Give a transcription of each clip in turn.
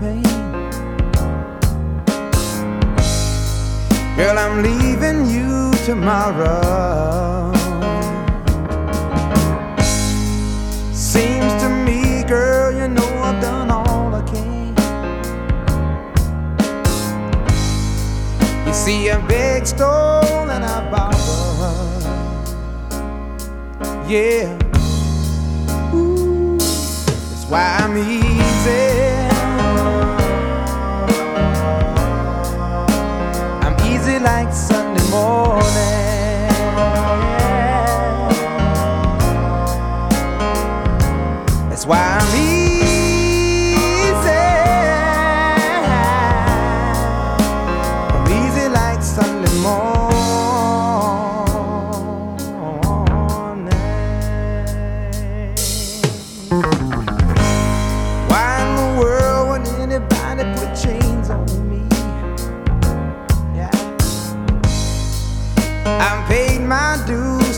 pain. Girl, I'm leaving you tomorrow. Seems to me, girl, you know I've done all I can. You see, I beg, stole, and I borrowed. Yeah. Ooh, that's why I'm easy.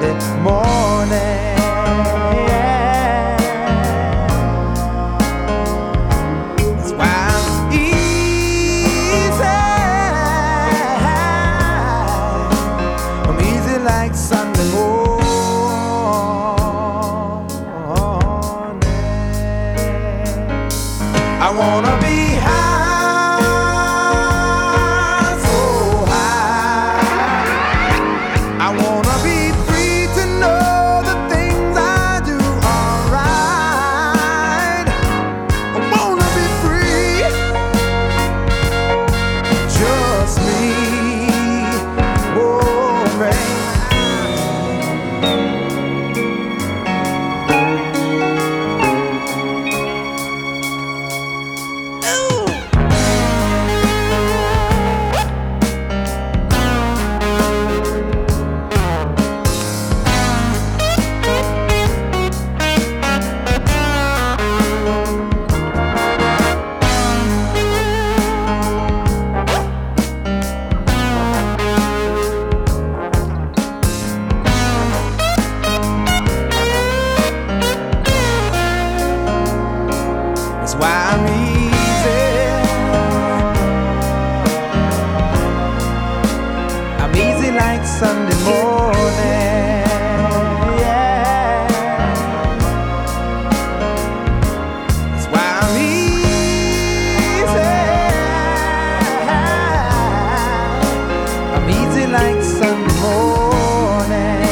Sunday morning. I wanna be high. like Sunday morning.